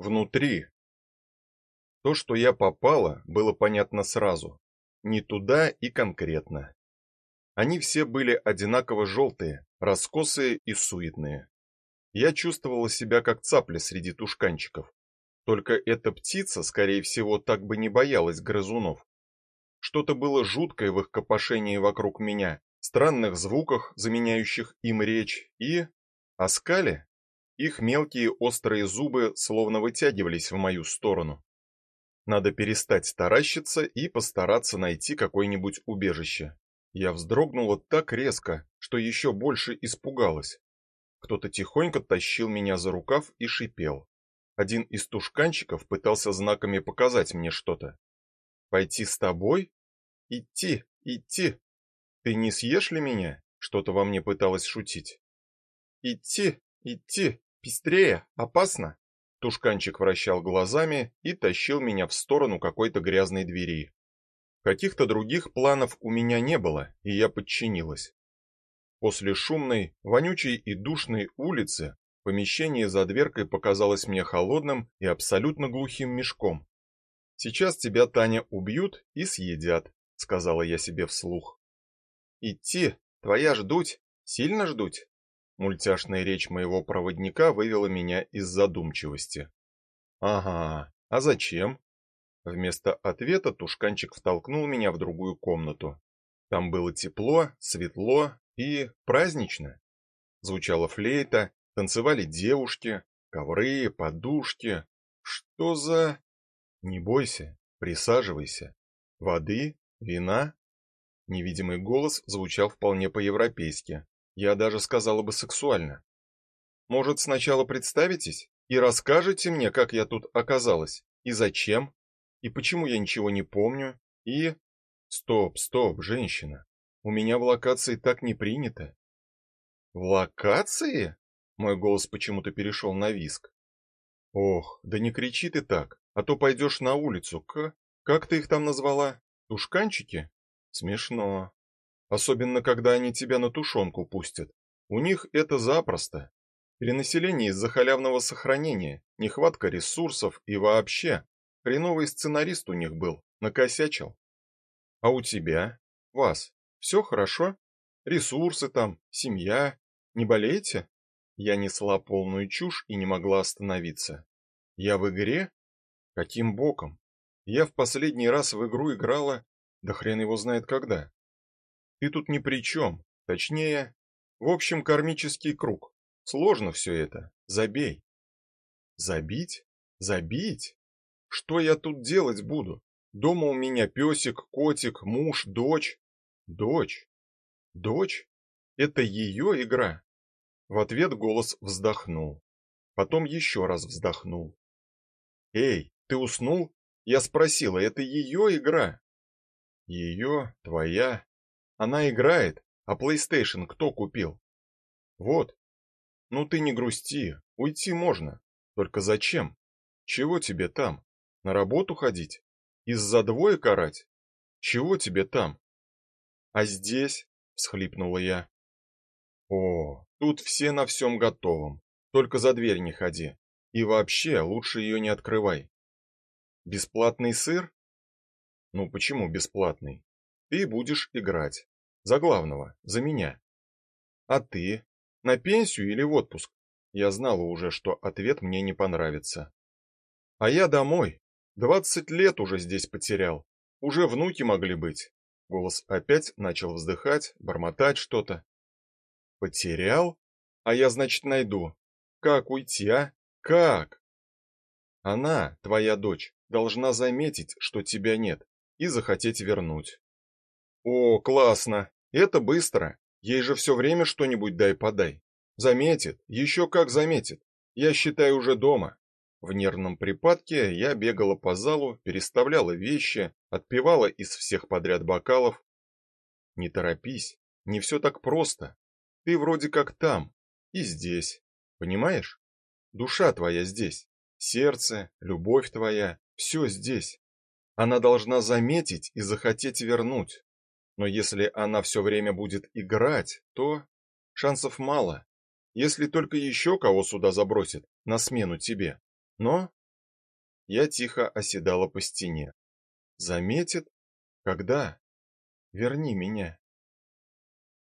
внутри. То, что я попала, было понятно сразу. Не туда и конкретно. Они все были одинаково желтые, раскосые и суетные. Я чувствовала себя как цапля среди тушканчиков. Только эта птица, скорее всего, так бы не боялась грызунов. Что-то было жуткое в их копошении вокруг меня, странных звуках, заменяющих им речь, и о скале. Их мелкие острые зубы словно вытягивались в мою сторону. Надо перестать таращиться и постараться найти какое-нибудь убежище. Я вздрогнула так резко, что еще больше испугалась. Кто-то тихонько тащил меня за рукав и шипел. Один из тушканчиков пытался знаками показать мне что-то. Пойти с тобой? Идти, идти. Ты не съешь ли меня? Что-то во мне пыталось шутить. Идти, идти, быстрее, опасно. Тушканчик вращал глазами и тащил меня в сторону какой-то грязной двери. Каких-то других планов у меня не было, и я подчинилась. После шумной, вонючей и душной улицы помещение за дверкой показалось мне холодным и абсолютно глухим мешком. Сейчас тебя, Таня, убьют и съедят, сказала я себе вслух. Идти, твоя ждуть, сильно ждуть. Мультяшная речь моего проводника вывела меня из задумчивости. Ага, а зачем? Вместо ответа тушканчик втолкнул меня в другую комнату. Там было тепло, светло и празднично. Звучала флейта, танцевали девушки, ковры, подушки. Что за Не бойся, присаживайся. Воды Вина? Невидимый голос звучал вполне по-европейски. Я даже сказала бы сексуально. Может, сначала представитесь и расскажете мне, как я тут оказалась, и зачем, и почему я ничего не помню, и Стоп, стоп, женщина. У меня в локации так не принято. В локации? Мой голос почему-то перешел на виск. Ох, да не кричи ты так, а то пойдешь на улицу к Как ты их там назвала? Тушканчики? Смешно. Особенно, когда они тебя на тушенку пустят. У них это запросто. Перенаселение из-за халявного сохранения, нехватка ресурсов и вообще. Хреновый сценарист у них был, накосячил. А у тебя? Вас? Все хорошо? Ресурсы там, семья? Не болеете? Я несла полную чушь и не могла остановиться. Я в игре? Каким боком? Я в последний раз в игру играла, да хрен его знает когда. Ты тут ни при чем. Точнее, в общем, кармический круг. Сложно все это. Забей. Забить? Забить? Что я тут делать буду? Дома у меня песик, котик, муж, дочь. Дочь? Дочь? Это ее игра? В ответ голос вздохнул. Потом еще раз вздохнул. Эй, ты уснул? Я спросила, это ее игра? Ее, твоя. Она играет, а PlayStation кто купил? Вот. Ну ты не грусти, уйти можно. Только зачем? Чего тебе там? На работу ходить? Из-за двое карать? Чего тебе там? А здесь, всхлипнула я. О, тут все на всем готовом. Только за дверь не ходи. И вообще, лучше ее не открывай. Бесплатный сыр? Ну почему бесплатный? Ты будешь играть. За главного, за меня. А ты? На пенсию или в отпуск? Я знала уже, что ответ мне не понравится. А я домой. Двадцать лет уже здесь потерял. Уже внуки могли быть. Голос опять начал вздыхать, бормотать что-то. Потерял? А я, значит, найду. Как уйти, а? Как? Она, твоя дочь, должна заметить, что тебя нет, и захотеть вернуть. О, классно. Это быстро. Ей же все время что-нибудь дай-подай. Заметит, еще как заметит. Я считаю уже дома. В нервном припадке я бегала по залу, переставляла вещи, отпивала из всех подряд бокалов. Не торопись, не все так просто. Ты вроде как там и здесь, понимаешь? Душа твоя здесь, сердце, любовь твоя, все здесь. Она должна заметить и захотеть вернуть. Но если она все время будет играть, то шансов мало. Если только еще кого сюда забросит на смену тебе. Но я тихо оседала по стене. Заметит? Когда? Верни меня.